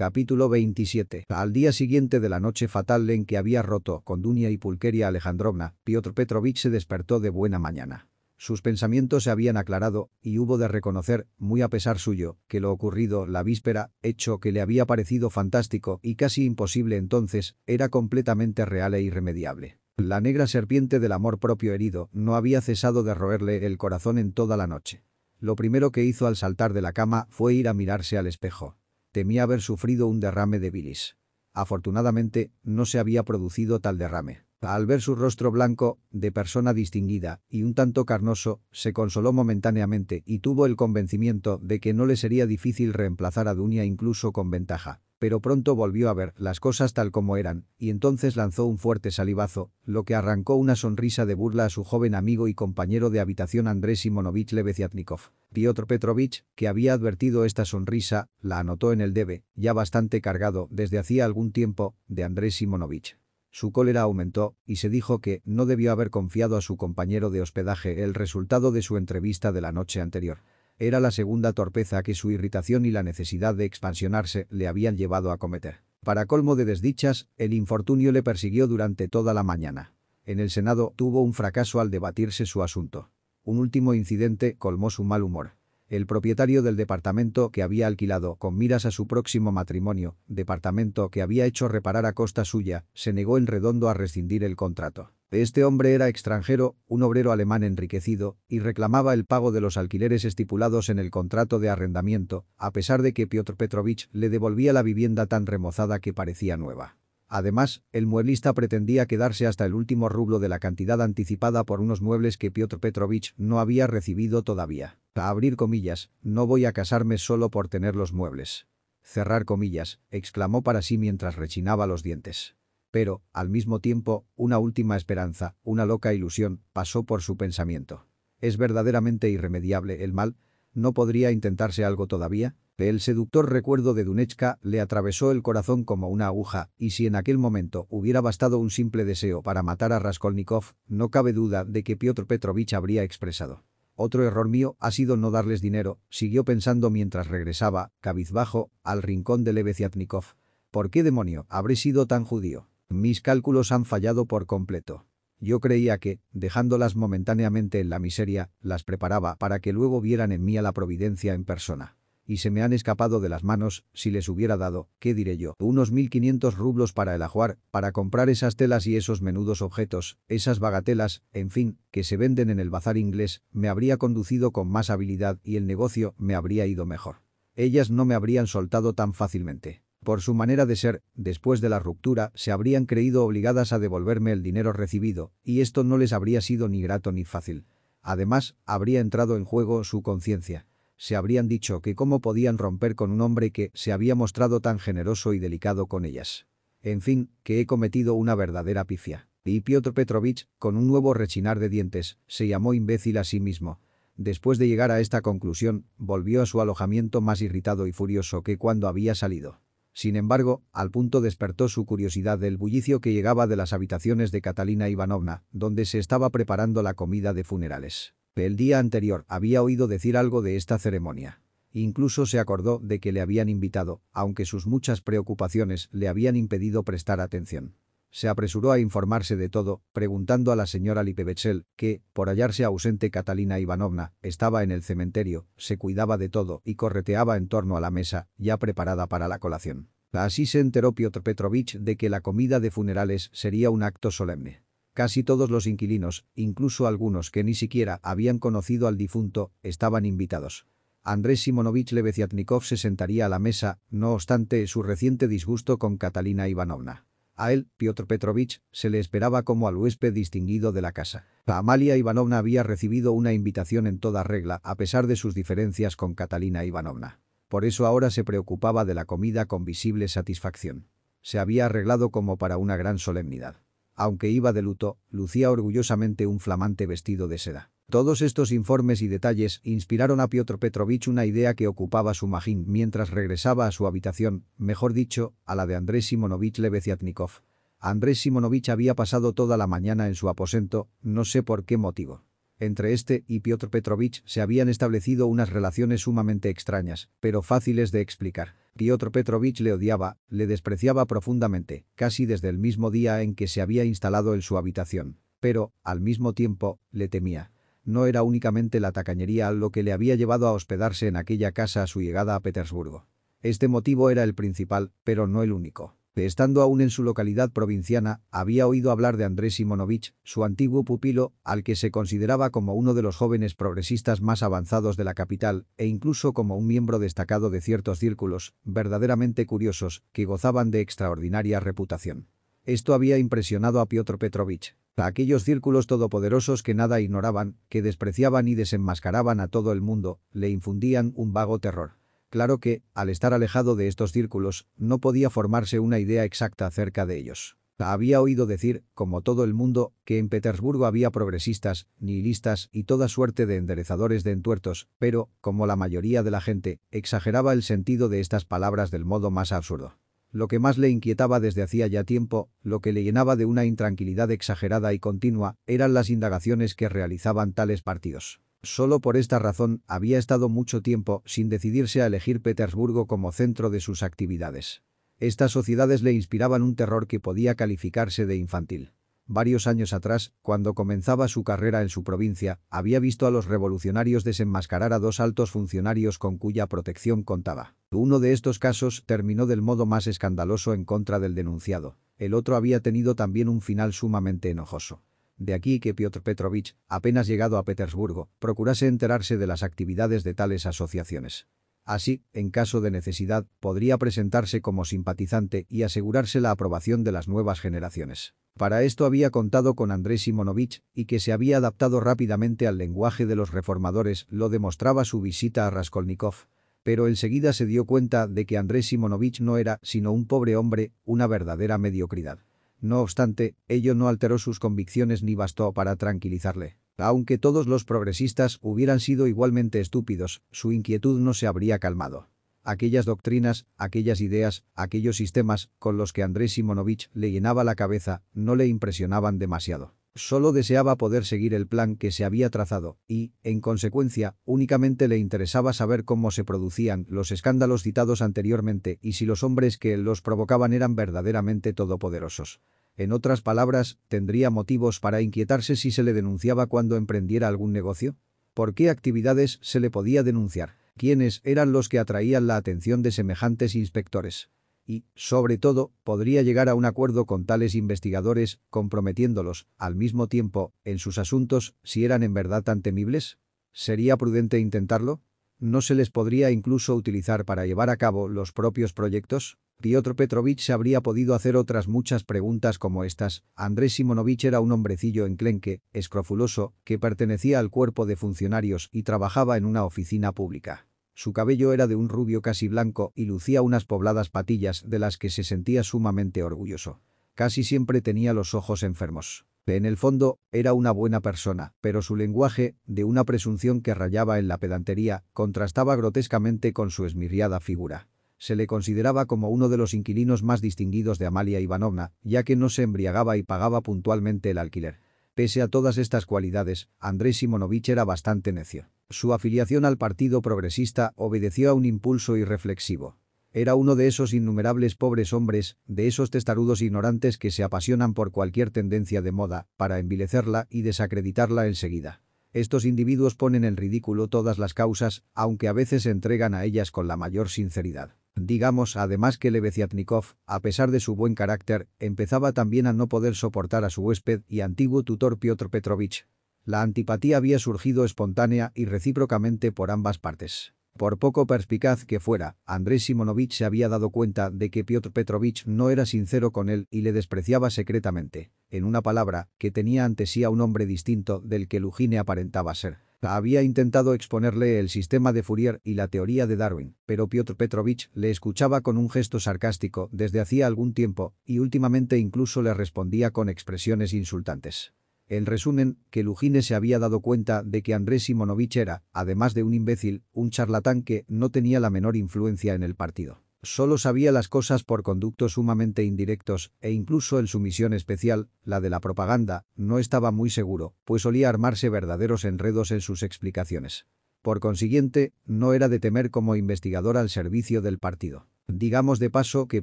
Capítulo 27. Al día siguiente de la noche fatal en que había roto con Dunia y Pulqueria Alejandrovna, Piotr Petrovich se despertó de buena mañana. Sus pensamientos se habían aclarado y hubo de reconocer, muy a pesar suyo, que lo ocurrido la víspera, hecho que le había parecido fantástico y casi imposible entonces, era completamente real e irremediable. La negra serpiente del amor propio herido no había cesado de roerle el corazón en toda la noche. Lo primero que hizo al saltar de la cama fue ir a mirarse al espejo. Temía haber sufrido un derrame de bilis. Afortunadamente, no se había producido tal derrame. Al ver su rostro blanco, de persona distinguida, y un tanto carnoso, se consoló momentáneamente y tuvo el convencimiento de que no le sería difícil reemplazar a Dunia incluso con ventaja pero pronto volvió a ver las cosas tal como eran, y entonces lanzó un fuerte salivazo, lo que arrancó una sonrisa de burla a su joven amigo y compañero de habitación Andrés Simonovich Lebeziatnikov. Piotr Petrovich, que había advertido esta sonrisa, la anotó en el debe, ya bastante cargado desde hacía algún tiempo, de Andrés Simonovich. Su cólera aumentó y se dijo que no debió haber confiado a su compañero de hospedaje el resultado de su entrevista de la noche anterior. Era la segunda torpeza que su irritación y la necesidad de expansionarse le habían llevado a cometer. Para colmo de desdichas, el infortunio le persiguió durante toda la mañana. En el Senado tuvo un fracaso al debatirse su asunto. Un último incidente colmó su mal humor. El propietario del departamento que había alquilado con miras a su próximo matrimonio, departamento que había hecho reparar a costa suya, se negó en redondo a rescindir el contrato. Este hombre era extranjero, un obrero alemán enriquecido, y reclamaba el pago de los alquileres estipulados en el contrato de arrendamiento, a pesar de que Piotr Petrovich le devolvía la vivienda tan remozada que parecía nueva. Además, el mueblista pretendía quedarse hasta el último rublo de la cantidad anticipada por unos muebles que Piotr Petrovich no había recibido todavía. A abrir comillas, no voy a casarme solo por tener los muebles. Cerrar comillas, exclamó para sí mientras rechinaba los dientes. Pero, al mismo tiempo, una última esperanza, una loca ilusión, pasó por su pensamiento. ¿Es verdaderamente irremediable el mal? ¿No podría intentarse algo todavía? El seductor recuerdo de Dunechka le atravesó el corazón como una aguja, y si en aquel momento hubiera bastado un simple deseo para matar a Raskolnikov, no cabe duda de que Piotr Petrovich habría expresado. Otro error mío ha sido no darles dinero, siguió pensando mientras regresaba, cabizbajo, al rincón de Lebeziatnikov. ¿Por qué demonio habré sido tan judío? Mis cálculos han fallado por completo. Yo creía que, dejándolas momentáneamente en la miseria, las preparaba para que luego vieran en mí a la providencia en persona. Y se me han escapado de las manos, si les hubiera dado, ¿qué diré yo? Unos 1.500 rublos para el ajuar, para comprar esas telas y esos menudos objetos, esas bagatelas, en fin, que se venden en el bazar inglés, me habría conducido con más habilidad y el negocio me habría ido mejor. Ellas no me habrían soltado tan fácilmente. Por su manera de ser, después de la ruptura, se habrían creído obligadas a devolverme el dinero recibido, y esto no les habría sido ni grato ni fácil. Además, habría entrado en juego su conciencia. Se habrían dicho que cómo podían romper con un hombre que se había mostrado tan generoso y delicado con ellas. En fin, que he cometido una verdadera pifia. Y Piotr Petrovich, con un nuevo rechinar de dientes, se llamó imbécil a sí mismo. Después de llegar a esta conclusión, volvió a su alojamiento más irritado y furioso que cuando había salido. Sin embargo, al punto despertó su curiosidad del bullicio que llegaba de las habitaciones de Catalina Ivanovna, donde se estaba preparando la comida de funerales. El día anterior había oído decir algo de esta ceremonia. Incluso se acordó de que le habían invitado, aunque sus muchas preocupaciones le habían impedido prestar atención. Se apresuró a informarse de todo, preguntando a la señora Lipevechel, que, por hallarse ausente Catalina Ivanovna, estaba en el cementerio, se cuidaba de todo y correteaba en torno a la mesa, ya preparada para la colación. Así se enteró Piotr Petrovich de que la comida de funerales sería un acto solemne. Casi todos los inquilinos, incluso algunos que ni siquiera habían conocido al difunto, estaban invitados. Andrés Simonovich Lebeziatnikov se sentaría a la mesa, no obstante su reciente disgusto con Catalina Ivanovna. A él, Piotr Petrovich, se le esperaba como al huésped distinguido de la casa. Amalia Ivanovna había recibido una invitación en toda regla a pesar de sus diferencias con Catalina Ivanovna. Por eso ahora se preocupaba de la comida con visible satisfacción. Se había arreglado como para una gran solemnidad. Aunque iba de luto, lucía orgullosamente un flamante vestido de seda. Todos estos informes y detalles inspiraron a Piotr Petrovich una idea que ocupaba su magín mientras regresaba a su habitación, mejor dicho, a la de Andrés Simonovich Lebeziatnikov. Andrés Simonovich había pasado toda la mañana en su aposento, no sé por qué motivo. Entre este y Piotr Petrovich se habían establecido unas relaciones sumamente extrañas, pero fáciles de explicar. Piotr Petrovich le odiaba, le despreciaba profundamente, casi desde el mismo día en que se había instalado en su habitación. Pero, al mismo tiempo, le temía. No era únicamente la tacañería lo que le había llevado a hospedarse en aquella casa a su llegada a Petersburgo. Este motivo era el principal, pero no el único. Estando aún en su localidad provinciana, había oído hablar de Andrés Simonovich, su antiguo pupilo, al que se consideraba como uno de los jóvenes progresistas más avanzados de la capital, e incluso como un miembro destacado de ciertos círculos, verdaderamente curiosos, que gozaban de extraordinaria reputación. Esto había impresionado a Piotr Petrovich. A aquellos círculos todopoderosos que nada ignoraban, que despreciaban y desenmascaraban a todo el mundo, le infundían un vago terror. Claro que, al estar alejado de estos círculos, no podía formarse una idea exacta acerca de ellos. Había oído decir, como todo el mundo, que en Petersburgo había progresistas, nihilistas y toda suerte de enderezadores de entuertos, pero, como la mayoría de la gente, exageraba el sentido de estas palabras del modo más absurdo. Lo que más le inquietaba desde hacía ya tiempo, lo que le llenaba de una intranquilidad exagerada y continua, eran las indagaciones que realizaban tales partidos. Solo por esta razón había estado mucho tiempo sin decidirse a elegir Petersburgo como centro de sus actividades. Estas sociedades le inspiraban un terror que podía calificarse de infantil. Varios años atrás, cuando comenzaba su carrera en su provincia, había visto a los revolucionarios desenmascarar a dos altos funcionarios con cuya protección contaba. Uno de estos casos terminó del modo más escandaloso en contra del denunciado. El otro había tenido también un final sumamente enojoso. De aquí que Piotr Petrovich, apenas llegado a Petersburgo, procurase enterarse de las actividades de tales asociaciones. Así, en caso de necesidad, podría presentarse como simpatizante y asegurarse la aprobación de las nuevas generaciones. Para esto había contado con Andrés Simonovich y que se había adaptado rápidamente al lenguaje de los reformadores lo demostraba su visita a Raskolnikov. Pero enseguida se dio cuenta de que Andrés Simonovich no era sino un pobre hombre, una verdadera mediocridad. No obstante, ello no alteró sus convicciones ni bastó para tranquilizarle. Aunque todos los progresistas hubieran sido igualmente estúpidos, su inquietud no se habría calmado. Aquellas doctrinas, aquellas ideas, aquellos sistemas con los que Andrés Simonovich le llenaba la cabeza no le impresionaban demasiado. Solo deseaba poder seguir el plan que se había trazado y, en consecuencia, únicamente le interesaba saber cómo se producían los escándalos citados anteriormente y si los hombres que los provocaban eran verdaderamente todopoderosos. En otras palabras, ¿tendría motivos para inquietarse si se le denunciaba cuando emprendiera algún negocio? ¿Por qué actividades se le podía denunciar? ¿Quiénes eran los que atraían la atención de semejantes inspectores? Y, sobre todo, podría llegar a un acuerdo con tales investigadores, comprometiéndolos, al mismo tiempo, en sus asuntos, si eran en verdad tan temibles? ¿Sería prudente intentarlo? ¿No se les podría incluso utilizar para llevar a cabo los propios proyectos? Piotr Petrovich habría podido hacer otras muchas preguntas como estas. Andrés Simonovich era un hombrecillo enclenque, escrofuloso, que pertenecía al cuerpo de funcionarios y trabajaba en una oficina pública. Su cabello era de un rubio casi blanco y lucía unas pobladas patillas de las que se sentía sumamente orgulloso. Casi siempre tenía los ojos enfermos. En el fondo, era una buena persona, pero su lenguaje, de una presunción que rayaba en la pedantería, contrastaba grotescamente con su esmirriada figura. Se le consideraba como uno de los inquilinos más distinguidos de Amalia Ivanovna, ya que no se embriagaba y pagaba puntualmente el alquiler. Pese a todas estas cualidades, Andrés Simonovich era bastante necio. Su afiliación al Partido Progresista obedeció a un impulso irreflexivo. Era uno de esos innumerables pobres hombres, de esos testarudos ignorantes que se apasionan por cualquier tendencia de moda, para envilecerla y desacreditarla enseguida. Estos individuos ponen en ridículo todas las causas, aunque a veces se entregan a ellas con la mayor sinceridad. Digamos además que Lebeziatnikov, a pesar de su buen carácter, empezaba también a no poder soportar a su huésped y antiguo tutor Piotr Petrovich, la antipatía había surgido espontánea y recíprocamente por ambas partes. Por poco perspicaz que fuera, Andrés Simonovich se había dado cuenta de que Piotr Petrovich no era sincero con él y le despreciaba secretamente. En una palabra, que tenía ante sí a un hombre distinto del que Lugine aparentaba ser. Había intentado exponerle el sistema de Fourier y la teoría de Darwin, pero Piotr Petrovich le escuchaba con un gesto sarcástico desde hacía algún tiempo y últimamente incluso le respondía con expresiones insultantes. En resumen, que Lugine se había dado cuenta de que Andrés Simonovich era, además de un imbécil, un charlatán que no tenía la menor influencia en el partido. Solo sabía las cosas por conductos sumamente indirectos e incluso en su misión especial, la de la propaganda, no estaba muy seguro, pues solía armarse verdaderos enredos en sus explicaciones. Por consiguiente, no era de temer como investigador al servicio del partido. Digamos de paso que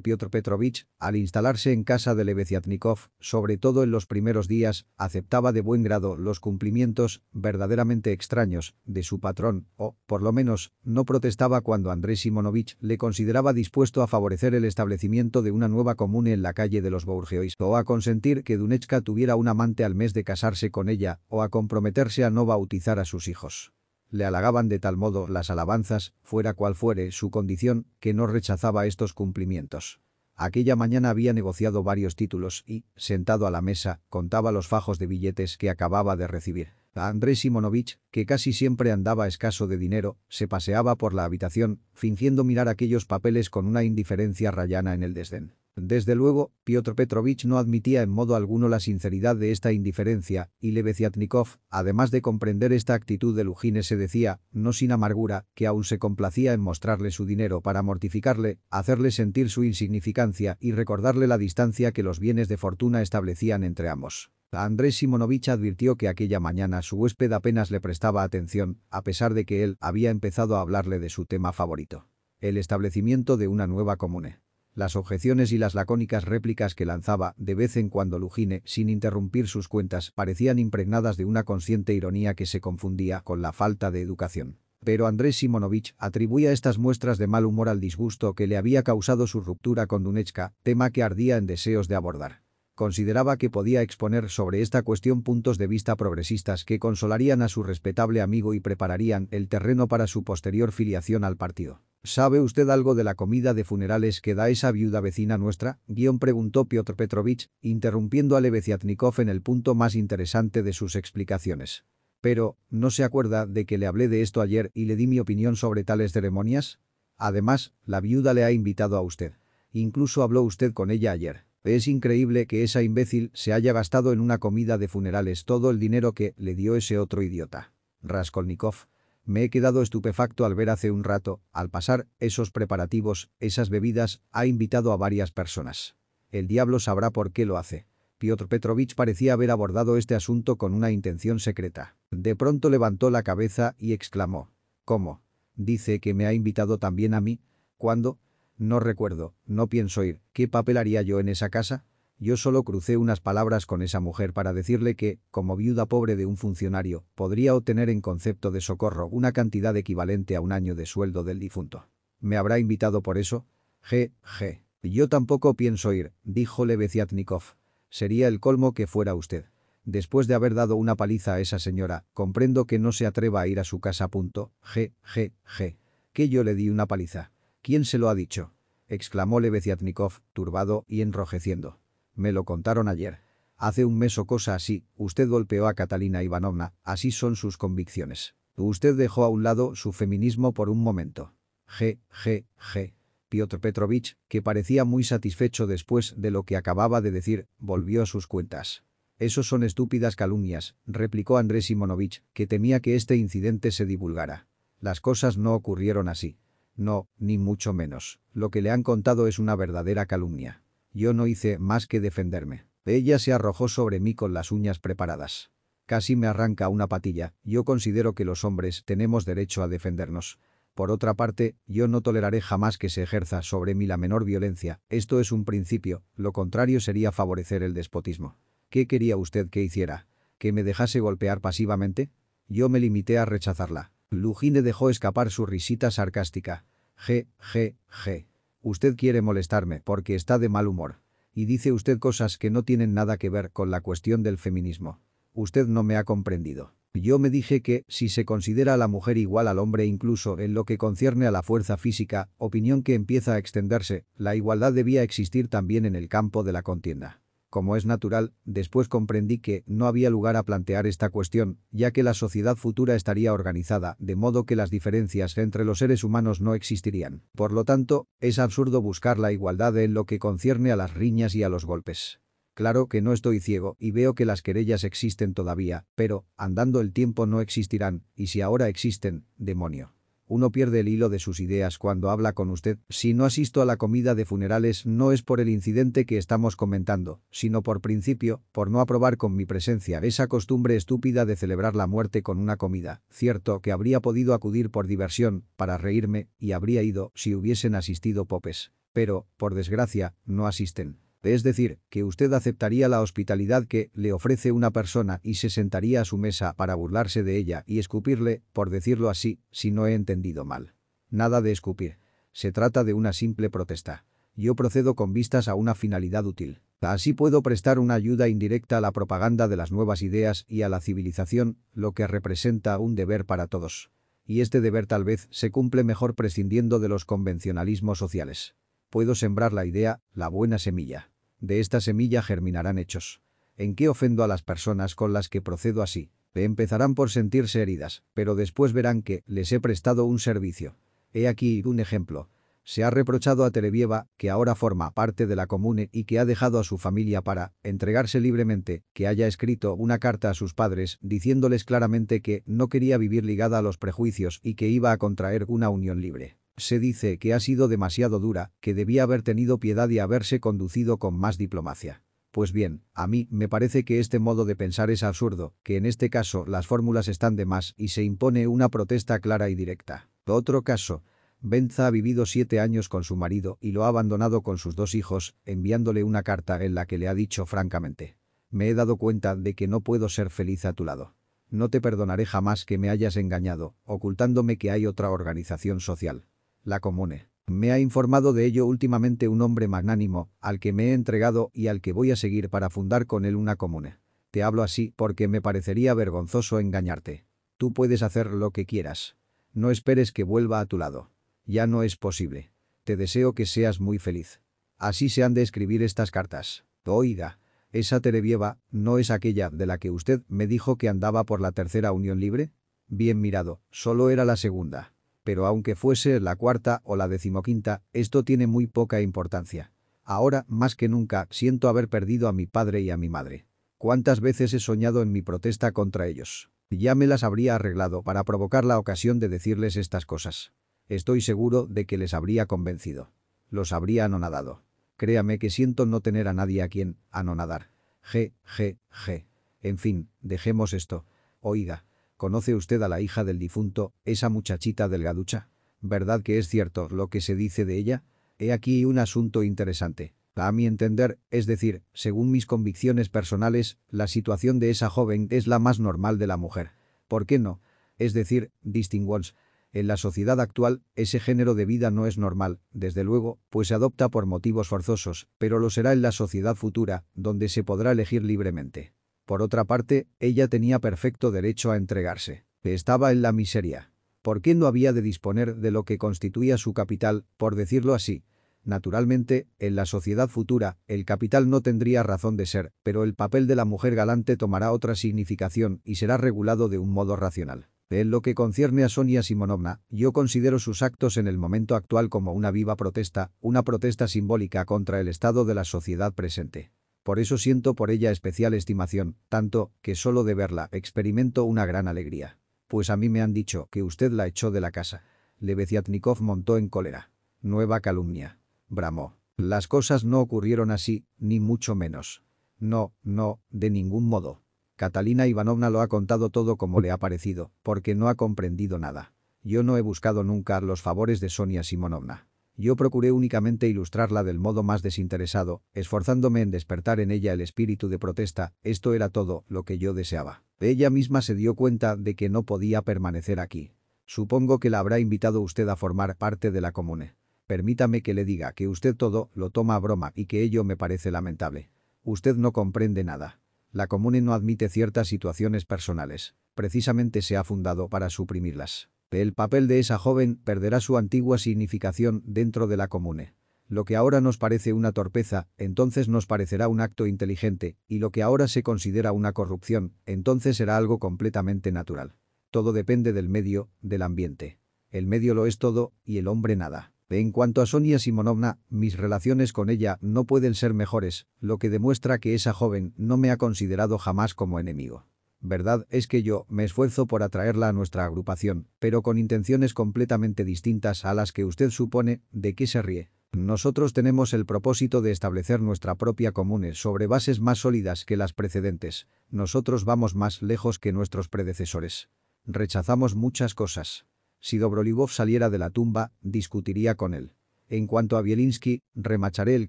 Piotr Petrovich, al instalarse en casa de Lebeziatnikov, sobre todo en los primeros días, aceptaba de buen grado los cumplimientos, verdaderamente extraños, de su patrón, o, por lo menos, no protestaba cuando Andrés Simonovich le consideraba dispuesto a favorecer el establecimiento de una nueva comune en la calle de los Bourgeois, o a consentir que Dunechka tuviera un amante al mes de casarse con ella, o a comprometerse a no bautizar a sus hijos le halagaban de tal modo las alabanzas, fuera cual fuere su condición, que no rechazaba estos cumplimientos. Aquella mañana había negociado varios títulos y, sentado a la mesa, contaba los fajos de billetes que acababa de recibir. A Andrés Simonovich, que casi siempre andaba escaso de dinero, se paseaba por la habitación, fingiendo mirar aquellos papeles con una indiferencia rayana en el desdén. Desde luego, Piotr Petrovich no admitía en modo alguno la sinceridad de esta indiferencia, y Lebeziatnikov, además de comprender esta actitud de Lujine se decía, no sin amargura, que aún se complacía en mostrarle su dinero para mortificarle, hacerle sentir su insignificancia y recordarle la distancia que los bienes de fortuna establecían entre ambos. Andrés Simonovich advirtió que aquella mañana su huésped apenas le prestaba atención, a pesar de que él había empezado a hablarle de su tema favorito. El establecimiento de una nueva comune. Las objeciones y las lacónicas réplicas que lanzaba de vez en cuando Lugine, sin interrumpir sus cuentas, parecían impregnadas de una consciente ironía que se confundía con la falta de educación. Pero Andrés Simonovich atribuía estas muestras de mal humor al disgusto que le había causado su ruptura con Dunechka, tema que ardía en deseos de abordar. Consideraba que podía exponer sobre esta cuestión puntos de vista progresistas que consolarían a su respetable amigo y prepararían el terreno para su posterior filiación al partido. ¿Sabe usted algo de la comida de funerales que da esa viuda vecina nuestra? Guión preguntó Piotr Petrovich, interrumpiendo a Lebeziatnikov en el punto más interesante de sus explicaciones. Pero, ¿no se acuerda de que le hablé de esto ayer y le di mi opinión sobre tales ceremonias? Además, la viuda le ha invitado a usted. Incluso habló usted con ella ayer. Es increíble que esa imbécil se haya gastado en una comida de funerales todo el dinero que le dio ese otro idiota. Raskolnikov me he quedado estupefacto al ver hace un rato, al pasar, esos preparativos, esas bebidas, ha invitado a varias personas. El diablo sabrá por qué lo hace. Piotr Petrovich parecía haber abordado este asunto con una intención secreta. De pronto levantó la cabeza y exclamó. ¿Cómo? ¿Dice que me ha invitado también a mí? ¿Cuándo? No recuerdo, no pienso ir. ¿Qué papel haría yo en esa casa? Yo solo crucé unas palabras con esa mujer para decirle que, como viuda pobre de un funcionario, podría obtener en concepto de socorro una cantidad equivalente a un año de sueldo del difunto. ¿Me habrá invitado por eso? G. G. Yo tampoco pienso ir, dijo Lebeziatnikov. Sería el colmo que fuera usted. Después de haber dado una paliza a esa señora, comprendo que no se atreva a ir a su casa. Punto. G. G. G. Que yo le di una paliza. ¿Quién se lo ha dicho? exclamó Lebeziatnikov, turbado y enrojeciendo. Me lo contaron ayer. Hace un mes o cosa así, usted golpeó a Catalina Ivanovna, así son sus convicciones. Usted dejó a un lado su feminismo por un momento. G, G, G. Piotr Petrovich, que parecía muy satisfecho después de lo que acababa de decir, volvió a sus cuentas. Esos son estúpidas calumnias, replicó Andrés Simonovich, que temía que este incidente se divulgara. Las cosas no ocurrieron así. No, ni mucho menos. Lo que le han contado es una verdadera calumnia. Yo no hice más que defenderme. Ella se arrojó sobre mí con las uñas preparadas. Casi me arranca una patilla, yo considero que los hombres tenemos derecho a defendernos. Por otra parte, yo no toleraré jamás que se ejerza sobre mí la menor violencia, esto es un principio, lo contrario sería favorecer el despotismo. ¿Qué quería usted que hiciera? ¿Que me dejase golpear pasivamente? Yo me limité a rechazarla. Lugine dejó escapar su risita sarcástica. G, G, G. Usted quiere molestarme porque está de mal humor. Y dice usted cosas que no tienen nada que ver con la cuestión del feminismo. Usted no me ha comprendido. Yo me dije que, si se considera a la mujer igual al hombre incluso en lo que concierne a la fuerza física, opinión que empieza a extenderse, la igualdad debía existir también en el campo de la contienda. Como es natural, después comprendí que no había lugar a plantear esta cuestión, ya que la sociedad futura estaría organizada, de modo que las diferencias entre los seres humanos no existirían. Por lo tanto, es absurdo buscar la igualdad en lo que concierne a las riñas y a los golpes. Claro que no estoy ciego y veo que las querellas existen todavía, pero, andando el tiempo no existirán, y si ahora existen, demonio. Uno pierde el hilo de sus ideas cuando habla con usted. Si no asisto a la comida de funerales no es por el incidente que estamos comentando, sino por principio, por no aprobar con mi presencia esa costumbre estúpida de celebrar la muerte con una comida. Cierto que habría podido acudir por diversión, para reírme, y habría ido si hubiesen asistido popes. Pero, por desgracia, no asisten. Es decir, que usted aceptaría la hospitalidad que le ofrece una persona y se sentaría a su mesa para burlarse de ella y escupirle, por decirlo así, si no he entendido mal. Nada de escupir. Se trata de una simple protesta. Yo procedo con vistas a una finalidad útil. Así puedo prestar una ayuda indirecta a la propaganda de las nuevas ideas y a la civilización, lo que representa un deber para todos. Y este deber tal vez se cumple mejor prescindiendo de los convencionalismos sociales. Puedo sembrar la idea, la buena semilla. De esta semilla germinarán hechos. ¿En qué ofendo a las personas con las que procedo así? Empezarán por sentirse heridas, pero después verán que les he prestado un servicio. He aquí un ejemplo. Se ha reprochado a Terevieva, que ahora forma parte de la comune y que ha dejado a su familia para entregarse libremente, que haya escrito una carta a sus padres diciéndoles claramente que no quería vivir ligada a los prejuicios y que iba a contraer una unión libre. Se dice que ha sido demasiado dura, que debía haber tenido piedad y haberse conducido con más diplomacia. Pues bien, a mí me parece que este modo de pensar es absurdo, que en este caso las fórmulas están de más y se impone una protesta clara y directa. Otro caso, Benza ha vivido siete años con su marido y lo ha abandonado con sus dos hijos, enviándole una carta en la que le ha dicho francamente. Me he dado cuenta de que no puedo ser feliz a tu lado. No te perdonaré jamás que me hayas engañado, ocultándome que hay otra organización social. La Comune. Me ha informado de ello últimamente un hombre magnánimo, al que me he entregado y al que voy a seguir para fundar con él una comune. Te hablo así porque me parecería vergonzoso engañarte. Tú puedes hacer lo que quieras. No esperes que vuelva a tu lado. Ya no es posible. Te deseo que seas muy feliz. Así se han de escribir estas cartas. Oiga, esa Terevieva no es aquella de la que usted me dijo que andaba por la tercera unión libre. Bien mirado, solo era la segunda. Pero aunque fuese la cuarta o la decimoquinta, esto tiene muy poca importancia. Ahora, más que nunca, siento haber perdido a mi padre y a mi madre. ¿Cuántas veces he soñado en mi protesta contra ellos? Ya me las habría arreglado para provocar la ocasión de decirles estas cosas. Estoy seguro de que les habría convencido. Los habría anonadado. Créame que siento no tener a nadie a quien anonadar. G, G, G. En fin, dejemos esto. Oiga, ¿conoce usted a la hija del difunto, esa muchachita delgaducha? ¿Verdad que es cierto lo que se dice de ella? He aquí un asunto interesante. A mi entender, es decir, según mis convicciones personales, la situación de esa joven es la más normal de la mujer. ¿Por qué no? Es decir, distinguons, en la sociedad actual, ese género de vida no es normal, desde luego, pues se adopta por motivos forzosos, pero lo será en la sociedad futura, donde se podrá elegir libremente. Por otra parte, ella tenía perfecto derecho a entregarse. Estaba en la miseria. ¿Por qué no había de disponer de lo que constituía su capital, por decirlo así? Naturalmente, en la sociedad futura, el capital no tendría razón de ser, pero el papel de la mujer galante tomará otra significación y será regulado de un modo racional. En lo que concierne a Sonia Simonovna, yo considero sus actos en el momento actual como una viva protesta, una protesta simbólica contra el estado de la sociedad presente. Por eso siento por ella especial estimación, tanto que solo de verla experimento una gran alegría. Pues a mí me han dicho que usted la echó de la casa. Lebeziatnikov montó en cólera. Nueva calumnia. Bramó. Las cosas no ocurrieron así, ni mucho menos. No, no, de ningún modo. Catalina Ivanovna lo ha contado todo como le ha parecido, porque no ha comprendido nada. Yo no he buscado nunca los favores de Sonia Simonovna. Yo procuré únicamente ilustrarla del modo más desinteresado, esforzándome en despertar en ella el espíritu de protesta, esto era todo lo que yo deseaba. Ella misma se dio cuenta de que no podía permanecer aquí. Supongo que la habrá invitado usted a formar parte de la comune. Permítame que le diga que usted todo lo toma a broma y que ello me parece lamentable. Usted no comprende nada. La Comune no admite ciertas situaciones personales. Precisamente se ha fundado para suprimirlas. El papel de esa joven perderá su antigua significación dentro de la Comune. Lo que ahora nos parece una torpeza, entonces nos parecerá un acto inteligente, y lo que ahora se considera una corrupción, entonces será algo completamente natural. Todo depende del medio, del ambiente. El medio lo es todo, y el hombre nada. En cuanto a Sonia Simonovna, mis relaciones con ella no pueden ser mejores, lo que demuestra que esa joven no me ha considerado jamás como enemigo. Verdad es que yo me esfuerzo por atraerla a nuestra agrupación, pero con intenciones completamente distintas a las que usted supone, ¿de qué se ríe? Nosotros tenemos el propósito de establecer nuestra propia comune sobre bases más sólidas que las precedentes. Nosotros vamos más lejos que nuestros predecesores. Rechazamos muchas cosas. Si Dobrolivov saliera de la tumba, discutiría con él. En cuanto a Bielinski, remacharé el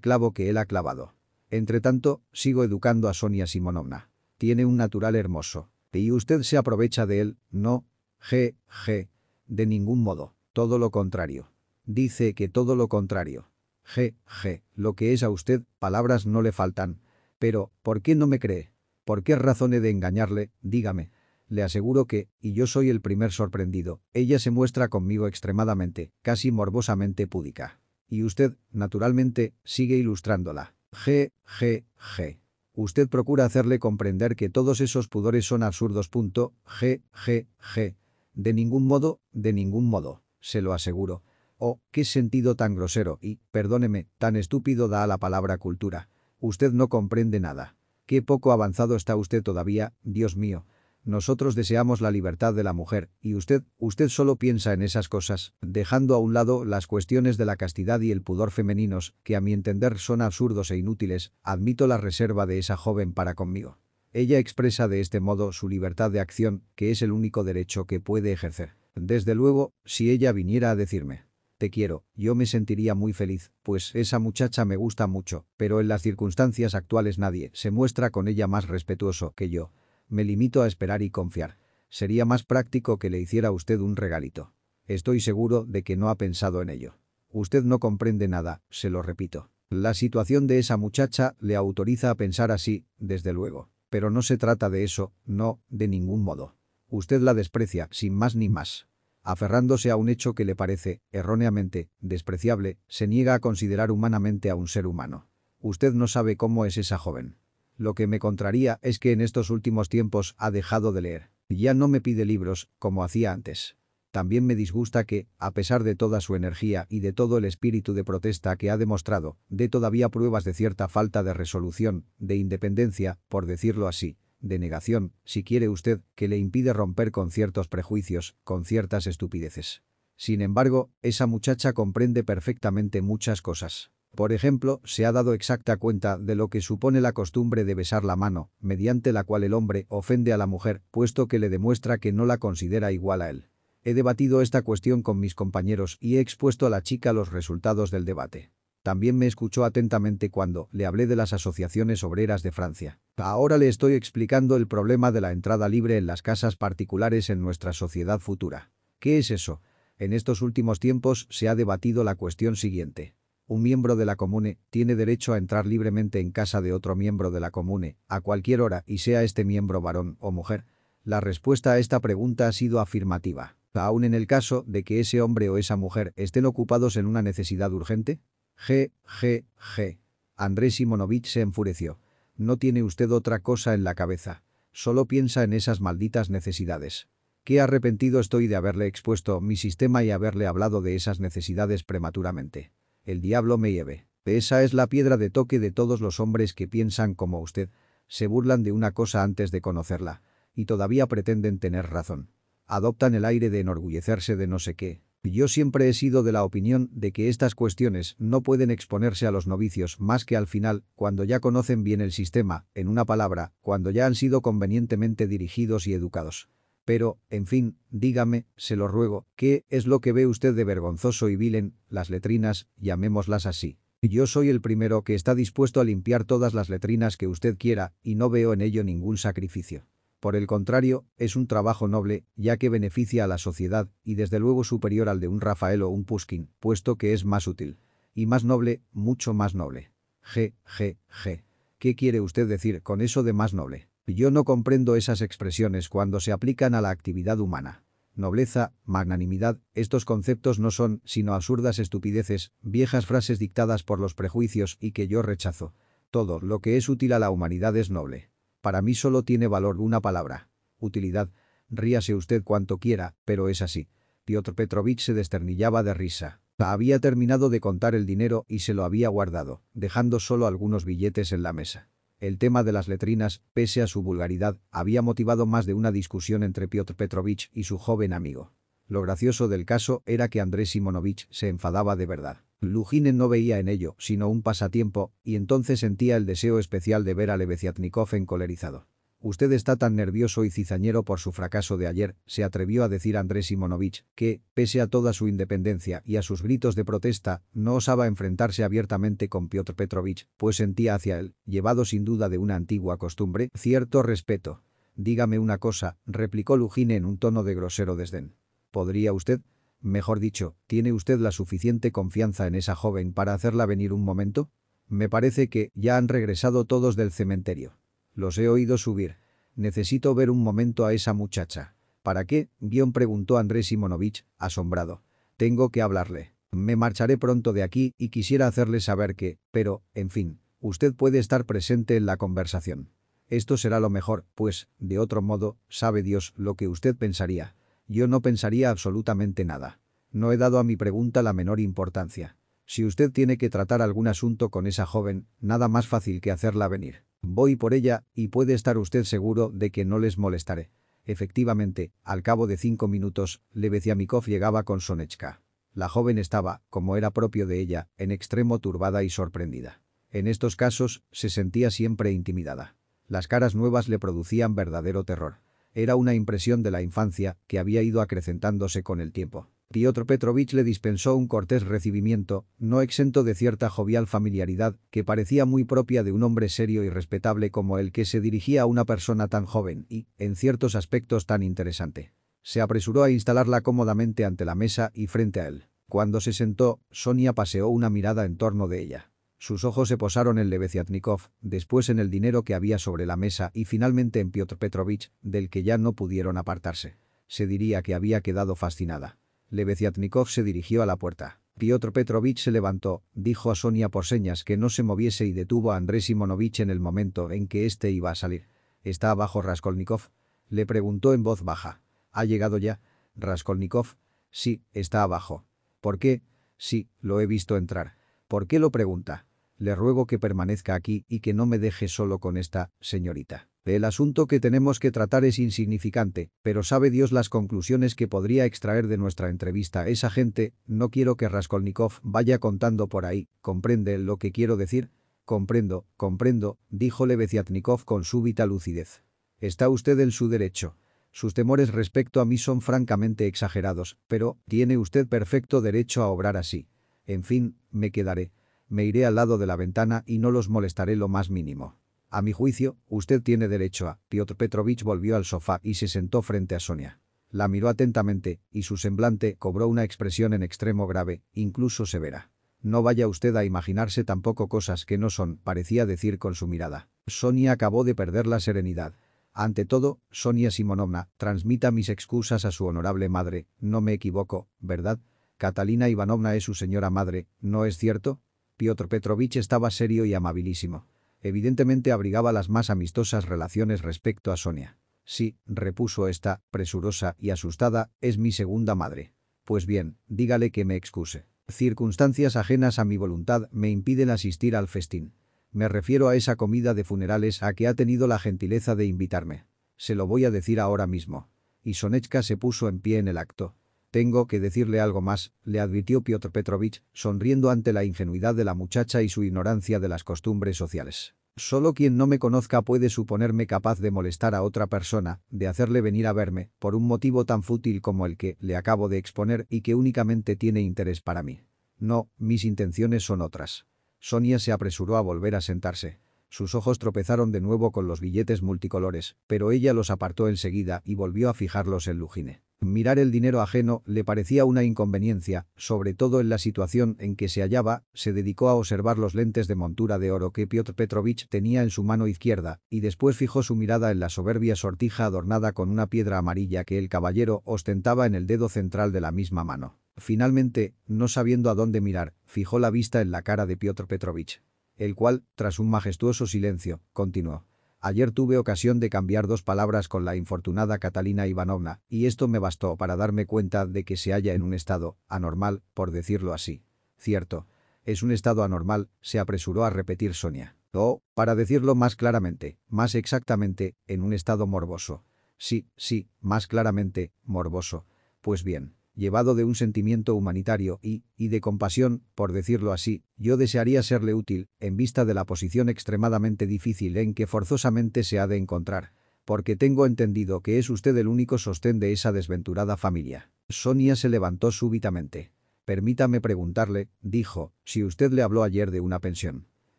clavo que él ha clavado. Entre tanto, sigo educando a Sonia Simonovna. Tiene un natural hermoso. Y usted se aprovecha de él, no, G, G. De ningún modo, todo lo contrario. Dice que todo lo contrario. G, G. Lo que es a usted, palabras no le faltan. Pero, ¿por qué no me cree? ¿Por qué razón he de engañarle? Dígame. Le aseguro que, y yo soy el primer sorprendido, ella se muestra conmigo extremadamente, casi morbosamente púdica. Y usted, naturalmente, sigue ilustrándola. G, G, G. Usted procura hacerle comprender que todos esos pudores son absurdos. Punto, G, G, G. De ningún modo, de ningún modo, se lo aseguro. Oh, qué sentido tan grosero y, perdóneme, tan estúpido da a la palabra cultura. Usted no comprende nada. Qué poco avanzado está usted todavía, Dios mío. Nosotros deseamos la libertad de la mujer, y usted, usted solo piensa en esas cosas, dejando a un lado las cuestiones de la castidad y el pudor femeninos, que a mi entender son absurdos e inútiles, admito la reserva de esa joven para conmigo. Ella expresa de este modo su libertad de acción, que es el único derecho que puede ejercer. Desde luego, si ella viniera a decirme, te quiero, yo me sentiría muy feliz, pues esa muchacha me gusta mucho, pero en las circunstancias actuales nadie se muestra con ella más respetuoso que yo. Me limito a esperar y confiar. Sería más práctico que le hiciera usted un regalito. Estoy seguro de que no ha pensado en ello. Usted no comprende nada, se lo repito. La situación de esa muchacha le autoriza a pensar así, desde luego. Pero no se trata de eso, no, de ningún modo. Usted la desprecia, sin más ni más. Aferrándose a un hecho que le parece, erróneamente, despreciable, se niega a considerar humanamente a un ser humano. Usted no sabe cómo es esa joven. Lo que me contraría es que en estos últimos tiempos ha dejado de leer. Ya no me pide libros, como hacía antes. También me disgusta que, a pesar de toda su energía y de todo el espíritu de protesta que ha demostrado, dé todavía pruebas de cierta falta de resolución, de independencia, por decirlo así, de negación, si quiere usted, que le impide romper con ciertos prejuicios, con ciertas estupideces. Sin embargo, esa muchacha comprende perfectamente muchas cosas. Por ejemplo, se ha dado exacta cuenta de lo que supone la costumbre de besar la mano, mediante la cual el hombre ofende a la mujer, puesto que le demuestra que no la considera igual a él. He debatido esta cuestión con mis compañeros y he expuesto a la chica los resultados del debate. También me escuchó atentamente cuando le hablé de las asociaciones obreras de Francia. Ahora le estoy explicando el problema de la entrada libre en las casas particulares en nuestra sociedad futura. ¿Qué es eso? En estos últimos tiempos se ha debatido la cuestión siguiente. Un miembro de la comune tiene derecho a entrar libremente en casa de otro miembro de la comune, a cualquier hora y sea este miembro varón o mujer. La respuesta a esta pregunta ha sido afirmativa. Aún en el caso de que ese hombre o esa mujer estén ocupados en una necesidad urgente. G, G, G. Andrés Simonovich se enfureció. No tiene usted otra cosa en la cabeza. Solo piensa en esas malditas necesidades. Qué arrepentido estoy de haberle expuesto mi sistema y haberle hablado de esas necesidades prematuramente. El diablo me lleve. Esa es la piedra de toque de todos los hombres que piensan como usted. Se burlan de una cosa antes de conocerla. Y todavía pretenden tener razón. Adoptan el aire de enorgullecerse de no sé qué. Yo siempre he sido de la opinión de que estas cuestiones no pueden exponerse a los novicios más que al final, cuando ya conocen bien el sistema, en una palabra, cuando ya han sido convenientemente dirigidos y educados. Pero, en fin, dígame, se lo ruego, ¿qué es lo que ve usted de vergonzoso y vil en las letrinas, llamémoslas así? Yo soy el primero que está dispuesto a limpiar todas las letrinas que usted quiera y no veo en ello ningún sacrificio. Por el contrario, es un trabajo noble, ya que beneficia a la sociedad y desde luego superior al de un Rafael o un Puskin, puesto que es más útil. Y más noble, mucho más noble. G, G, G. ¿Qué quiere usted decir con eso de más noble? Yo no comprendo esas expresiones cuando se aplican a la actividad humana. Nobleza, magnanimidad, estos conceptos no son sino absurdas estupideces, viejas frases dictadas por los prejuicios y que yo rechazo. Todo lo que es útil a la humanidad es noble. Para mí solo tiene valor una palabra. Utilidad. Ríase usted cuanto quiera, pero es así. Piotr Petrovich se desternillaba de risa. Había terminado de contar el dinero y se lo había guardado, dejando solo algunos billetes en la mesa. El tema de las letrinas, pese a su vulgaridad, había motivado más de una discusión entre Piotr Petrovich y su joven amigo. Lo gracioso del caso era que Andrés Simonovich se enfadaba de verdad. Lujinen no veía en ello sino un pasatiempo y entonces sentía el deseo especial de ver a Lebeziatnikov encolerizado. Usted está tan nervioso y cizañero por su fracaso de ayer, se atrevió a decir Andrés Simonovich, que, pese a toda su independencia y a sus gritos de protesta, no osaba enfrentarse abiertamente con Piotr Petrovich, pues sentía hacia él, llevado sin duda de una antigua costumbre, cierto respeto. Dígame una cosa, replicó Lugine en un tono de grosero desdén. ¿Podría usted? Mejor dicho, ¿tiene usted la suficiente confianza en esa joven para hacerla venir un momento? Me parece que ya han regresado todos del cementerio. Los he oído subir. Necesito ver un momento a esa muchacha. ¿Para qué? Guión preguntó Andrés Simonovich, asombrado. Tengo que hablarle. Me marcharé pronto de aquí y quisiera hacerle saber que, pero, en fin, usted puede estar presente en la conversación. Esto será lo mejor, pues, de otro modo, sabe Dios lo que usted pensaría. Yo no pensaría absolutamente nada. No he dado a mi pregunta la menor importancia. Si usted tiene que tratar algún asunto con esa joven, nada más fácil que hacerla venir. Voy por ella y puede estar usted seguro de que no les molestaré. Efectivamente, al cabo de cinco minutos, Lebeziamikov llegaba con Sonechka. La joven estaba, como era propio de ella, en extremo turbada y sorprendida. En estos casos, se sentía siempre intimidada. Las caras nuevas le producían verdadero terror. Era una impresión de la infancia que había ido acrecentándose con el tiempo. Piotr Petrovich le dispensó un cortés recibimiento, no exento de cierta jovial familiaridad que parecía muy propia de un hombre serio y respetable como el que se dirigía a una persona tan joven y, en ciertos aspectos tan interesante. Se apresuró a instalarla cómodamente ante la mesa y frente a él. Cuando se sentó, Sonia paseó una mirada en torno de ella. Sus ojos se posaron en Lebeziatnikov, después en el dinero que había sobre la mesa y finalmente en Piotr Petrovich, del que ya no pudieron apartarse. Se diría que había quedado fascinada. Lebeziatnikov se dirigió a la puerta. Piotr Petrovich se levantó, dijo a Sonia por señas que no se moviese y detuvo a Andrés Simonovich en el momento en que éste iba a salir. ¿Está abajo Raskolnikov? Le preguntó en voz baja. ¿Ha llegado ya? ¿Raskolnikov? Sí, está abajo. ¿Por qué? Sí, lo he visto entrar. ¿Por qué lo pregunta? Le ruego que permanezca aquí y que no me deje solo con esta señorita. El asunto que tenemos que tratar es insignificante, pero sabe Dios las conclusiones que podría extraer de nuestra entrevista esa gente, no quiero que Raskolnikov vaya contando por ahí, ¿comprende lo que quiero decir? Comprendo, comprendo, dijo Lebeziatnikov con súbita lucidez. Está usted en su derecho. Sus temores respecto a mí son francamente exagerados, pero tiene usted perfecto derecho a obrar así. En fin, me quedaré. Me iré al lado de la ventana y no los molestaré lo más mínimo. A mi juicio, usted tiene derecho a... Piotr Petrovich volvió al sofá y se sentó frente a Sonia. La miró atentamente, y su semblante cobró una expresión en extremo grave, incluso severa. No vaya usted a imaginarse tampoco cosas que no son, parecía decir con su mirada. Sonia acabó de perder la serenidad. Ante todo, Sonia Simonovna, transmita mis excusas a su honorable madre, no me equivoco, ¿verdad? Catalina Ivanovna es su señora madre, ¿no es cierto? Piotr Petrovich estaba serio y amabilísimo. Evidentemente abrigaba las más amistosas relaciones respecto a Sonia. Sí, repuso esta, presurosa y asustada, es mi segunda madre. Pues bien, dígale que me excuse. Circunstancias ajenas a mi voluntad me impiden asistir al festín. Me refiero a esa comida de funerales a que ha tenido la gentileza de invitarme. Se lo voy a decir ahora mismo. Y Sonechka se puso en pie en el acto. Tengo que decirle algo más, le advirtió Piotr Petrovich, sonriendo ante la ingenuidad de la muchacha y su ignorancia de las costumbres sociales. Solo quien no me conozca puede suponerme capaz de molestar a otra persona, de hacerle venir a verme, por un motivo tan fútil como el que le acabo de exponer y que únicamente tiene interés para mí. No, mis intenciones son otras. Sonia se apresuró a volver a sentarse. Sus ojos tropezaron de nuevo con los billetes multicolores, pero ella los apartó enseguida y volvió a fijarlos en Lugine. Mirar el dinero ajeno le parecía una inconveniencia, sobre todo en la situación en que se hallaba, se dedicó a observar los lentes de montura de oro que Piotr Petrovich tenía en su mano izquierda, y después fijó su mirada en la soberbia sortija adornada con una piedra amarilla que el caballero ostentaba en el dedo central de la misma mano. Finalmente, no sabiendo a dónde mirar, fijó la vista en la cara de Piotr Petrovich. El cual, tras un majestuoso silencio, continuó. Ayer tuve ocasión de cambiar dos palabras con la infortunada Catalina Ivanovna, y esto me bastó para darme cuenta de que se halla en un estado anormal, por decirlo así. Cierto. Es un estado anormal, se apresuró a repetir Sonia. O, para decirlo más claramente, más exactamente, en un estado morboso. Sí, sí, más claramente, morboso. Pues bien, llevado de un sentimiento humanitario y, y de compasión, por decirlo así, yo desearía serle útil, en vista de la posición extremadamente difícil en que forzosamente se ha de encontrar. porque tengo entendido que es usted el único sostén de esa desventurada familia. Sonia se levantó súbitamente. Permítame preguntarle, dijo, si usted le habló ayer de una pensión.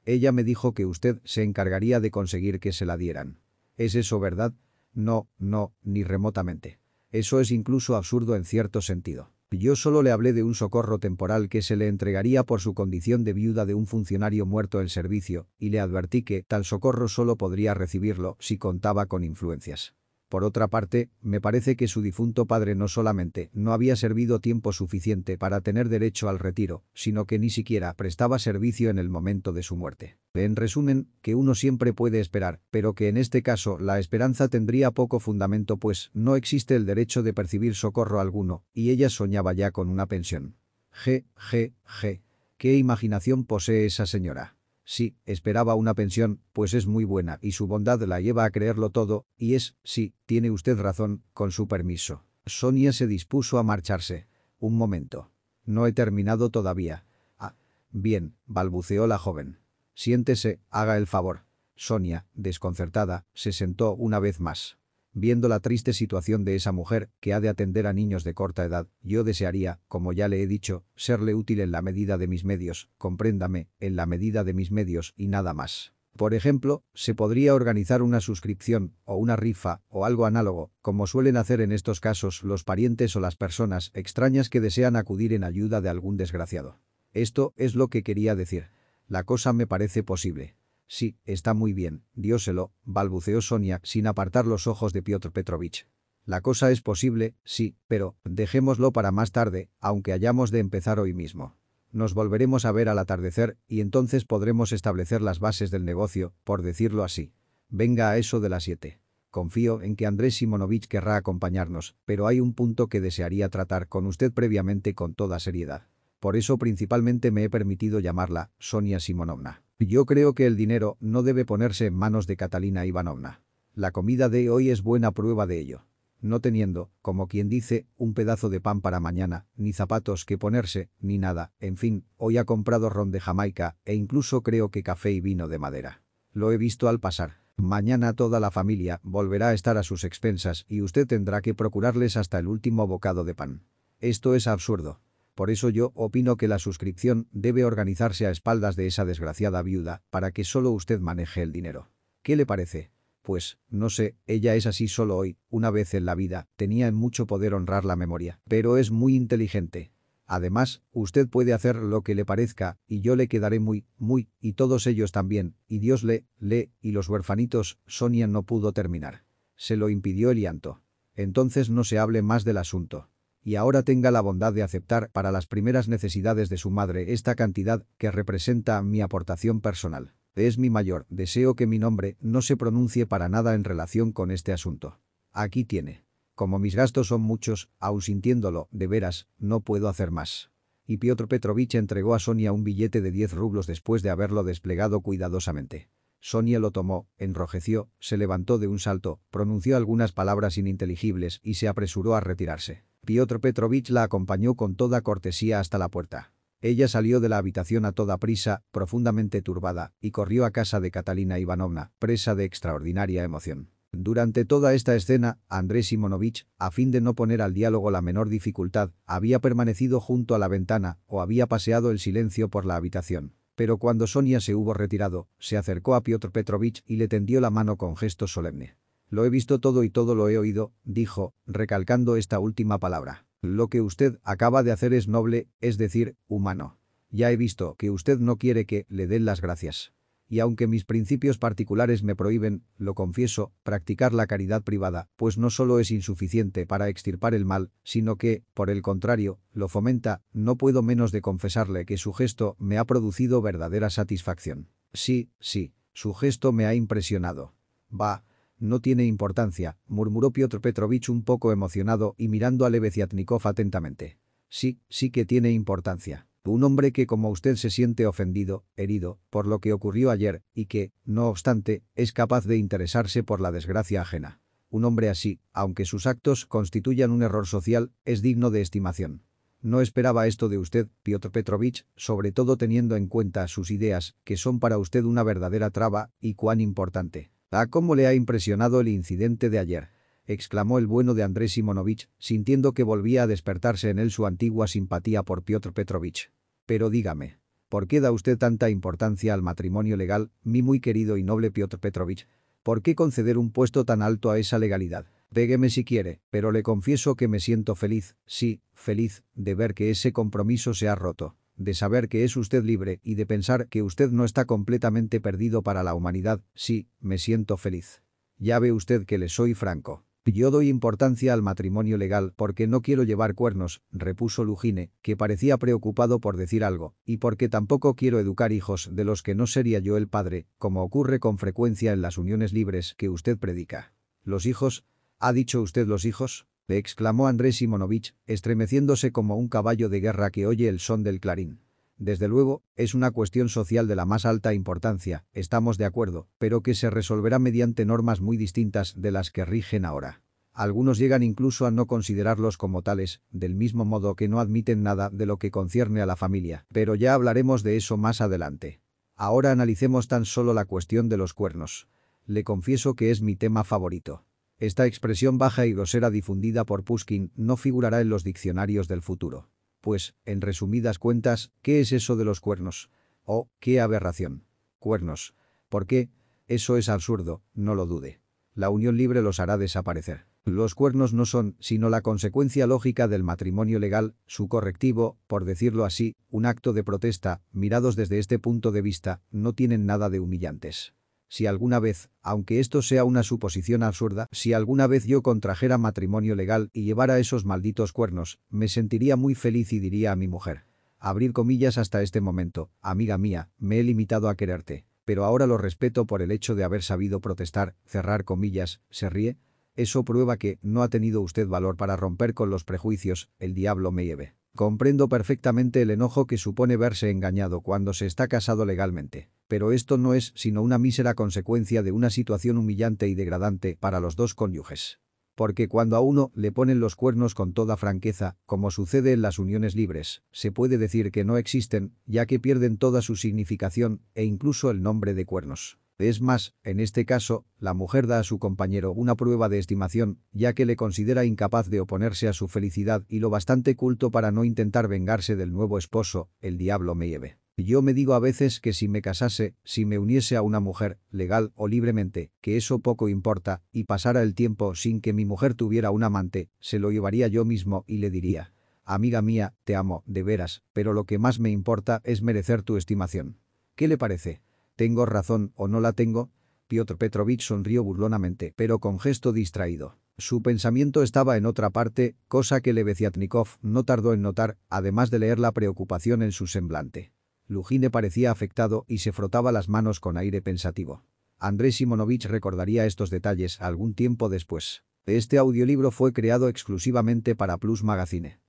Ella me dijo que usted se encargaría de conseguir que se la dieran. ¿Es eso verdad? No, no, ni remotamente. Eso es incluso absurdo en cierto sentido. Yo solo le hablé de un socorro temporal que se le entregaría por su condición de viuda de un funcionario muerto en servicio, y le advertí que tal socorro solo podría recibirlo si contaba con influencias. Por otra parte, me parece que su difunto padre no solamente no había servido tiempo suficiente para tener derecho al retiro, sino que ni siquiera prestaba servicio en el momento de su muerte. En resumen, que uno siempre puede esperar, pero que en este caso la esperanza tendría poco fundamento pues no existe el derecho de percibir socorro alguno, y ella soñaba ya con una pensión. G, G, G. ¿Qué imaginación posee esa señora? Sí, esperaba una pensión, pues es muy buena y su bondad la lleva a creerlo todo, y es, sí, tiene usted razón, con su permiso. Sonia se dispuso a marcharse. Un momento. No he terminado todavía. Ah, bien, balbuceó la joven. Siéntese, haga el favor. Sonia, desconcertada, se sentó una vez más. Viendo la triste situación de esa mujer, que ha de atender a niños de corta edad, yo desearía, como ya le he dicho, serle útil en la medida de mis medios, compréndame, en la medida de mis medios y nada más. Por ejemplo, se podría organizar una suscripción, o una rifa, o algo análogo, como suelen hacer en estos casos los parientes o las personas extrañas que desean acudir en ayuda de algún desgraciado. Esto es lo que quería decir. La cosa me parece posible. Sí, está muy bien, dióselo, balbuceó Sonia sin apartar los ojos de Piotr Petrovich. La cosa es posible, sí, pero dejémoslo para más tarde, aunque hayamos de empezar hoy mismo. Nos volveremos a ver al atardecer y entonces podremos establecer las bases del negocio, por decirlo así. Venga a eso de las siete. Confío en que Andrés Simonovich querrá acompañarnos, pero hay un punto que desearía tratar con usted previamente con toda seriedad. Por eso principalmente me he permitido llamarla Sonia Simonovna. Yo creo que el dinero no debe ponerse en manos de Catalina Ivanovna. La comida de hoy es buena prueba de ello. No teniendo, como quien dice, un pedazo de pan para mañana, ni zapatos que ponerse, ni nada, en fin, hoy ha comprado ron de Jamaica e incluso creo que café y vino de madera. Lo he visto al pasar. Mañana toda la familia volverá a estar a sus expensas y usted tendrá que procurarles hasta el último bocado de pan. Esto es absurdo. Por eso yo opino que la suscripción debe organizarse a espaldas de esa desgraciada viuda para que solo usted maneje el dinero. ¿Qué le parece? Pues, no sé, ella es así solo hoy, una vez en la vida, tenía en mucho poder honrar la memoria, pero es muy inteligente. Además, usted puede hacer lo que le parezca, y yo le quedaré muy, muy, y todos ellos también, y Dios le, le, y los huerfanitos, Sonia no pudo terminar. Se lo impidió el llanto. Entonces no se hable más del asunto y ahora tenga la bondad de aceptar para las primeras necesidades de su madre esta cantidad que representa mi aportación personal. Es mi mayor deseo que mi nombre no se pronuncie para nada en relación con este asunto. Aquí tiene. Como mis gastos son muchos, aun sintiéndolo, de veras, no puedo hacer más. Y Piotr Petrovich entregó a Sonia un billete de 10 rublos después de haberlo desplegado cuidadosamente. Sonia lo tomó, enrojeció, se levantó de un salto, pronunció algunas palabras ininteligibles y se apresuró a retirarse. Piotr Petrovich la acompañó con toda cortesía hasta la puerta. Ella salió de la habitación a toda prisa, profundamente turbada, y corrió a casa de Catalina Ivanovna, presa de extraordinaria emoción. Durante toda esta escena, Andrés Simonovich, a fin de no poner al diálogo la menor dificultad, había permanecido junto a la ventana o había paseado el silencio por la habitación. Pero cuando Sonia se hubo retirado, se acercó a Piotr Petrovich y le tendió la mano con gesto solemne. Lo he visto todo y todo lo he oído, dijo, recalcando esta última palabra. Lo que usted acaba de hacer es noble, es decir, humano. Ya he visto que usted no quiere que le den las gracias. Y aunque mis principios particulares me prohíben, lo confieso, practicar la caridad privada, pues no solo es insuficiente para extirpar el mal, sino que, por el contrario, lo fomenta, no puedo menos de confesarle que su gesto me ha producido verdadera satisfacción. Sí, sí, su gesto me ha impresionado. Va, no tiene importancia, murmuró Piotr Petrovich un poco emocionado y mirando a Lebeziatnikov atentamente. Sí, sí que tiene importancia. Un hombre que como usted se siente ofendido, herido, por lo que ocurrió ayer, y que, no obstante, es capaz de interesarse por la desgracia ajena. Un hombre así, aunque sus actos constituyan un error social, es digno de estimación. No esperaba esto de usted, Piotr Petrovich, sobre todo teniendo en cuenta sus ideas, que son para usted una verdadera traba, y cuán importante. ¿A cómo le ha impresionado el incidente de ayer? exclamó el bueno de Andrés Simonovich, sintiendo que volvía a despertarse en él su antigua simpatía por Piotr Petrovich. Pero dígame, ¿por qué da usted tanta importancia al matrimonio legal, mi muy querido y noble Piotr Petrovich? ¿Por qué conceder un puesto tan alto a esa legalidad? Pégueme si quiere, pero le confieso que me siento feliz, sí, feliz, de ver que ese compromiso se ha roto, de saber que es usted libre y de pensar que usted no está completamente perdido para la humanidad, sí, me siento feliz. Ya ve usted que le soy franco. Yo doy importancia al matrimonio legal porque no quiero llevar cuernos, repuso Lugine, que parecía preocupado por decir algo, y porque tampoco quiero educar hijos de los que no sería yo el padre, como ocurre con frecuencia en las uniones libres que usted predica. Los hijos, ¿Ha dicho usted los hijos? Exclamó Andrés Simonovich, estremeciéndose como un caballo de guerra que oye el son del clarín. Desde luego, es una cuestión social de la más alta importancia, estamos de acuerdo, pero que se resolverá mediante normas muy distintas de las que rigen ahora. Algunos llegan incluso a no considerarlos como tales, del mismo modo que no admiten nada de lo que concierne a la familia, pero ya hablaremos de eso más adelante. Ahora analicemos tan solo la cuestión de los cuernos. Le confieso que es mi tema favorito. Esta expresión baja y grosera difundida por Pushkin no figurará en los diccionarios del futuro. Pues, en resumidas cuentas, ¿qué es eso de los cuernos? Oh, qué aberración. Cuernos. ¿Por qué? Eso es absurdo, no lo dude. La unión libre los hará desaparecer. Los cuernos no son, sino la consecuencia lógica del matrimonio legal, su correctivo, por decirlo así, un acto de protesta, mirados desde este punto de vista, no tienen nada de humillantes. Si alguna vez, aunque esto sea una suposición absurda, si alguna vez yo contrajera matrimonio legal y llevara esos malditos cuernos, me sentiría muy feliz y diría a mi mujer. Abrir comillas hasta este momento, amiga mía, me he limitado a quererte, pero ahora lo respeto por el hecho de haber sabido protestar, cerrar comillas, se ríe. Eso prueba que no ha tenido usted valor para romper con los prejuicios, el diablo me lleve. Comprendo perfectamente el enojo que supone verse engañado cuando se está casado legalmente. Pero esto no es sino una mísera consecuencia de una situación humillante y degradante para los dos cónyuges. Porque cuando a uno le ponen los cuernos con toda franqueza, como sucede en las uniones libres, se puede decir que no existen, ya que pierden toda su significación e incluso el nombre de cuernos. Es más, en este caso, la mujer da a su compañero una prueba de estimación, ya que le considera incapaz de oponerse a su felicidad y lo bastante culto para no intentar vengarse del nuevo esposo, el diablo me lleve. Yo me digo a veces que si me casase, si me uniese a una mujer, legal o libremente, que eso poco importa, y pasara el tiempo sin que mi mujer tuviera un amante, se lo llevaría yo mismo y le diría, amiga mía, te amo, de veras, pero lo que más me importa es merecer tu estimación. ¿Qué le parece? ¿Tengo razón o no la tengo? Piotr Petrovich sonrió burlonamente, pero con gesto distraído. Su pensamiento estaba en otra parte, cosa que Lebeziatnikov no tardó en notar, además de leer la preocupación en su semblante. Lugine parecía afectado y se frotaba las manos con aire pensativo. Andrés Simonovich recordaría estos detalles algún tiempo después. Este audiolibro fue creado exclusivamente para Plus Magazine.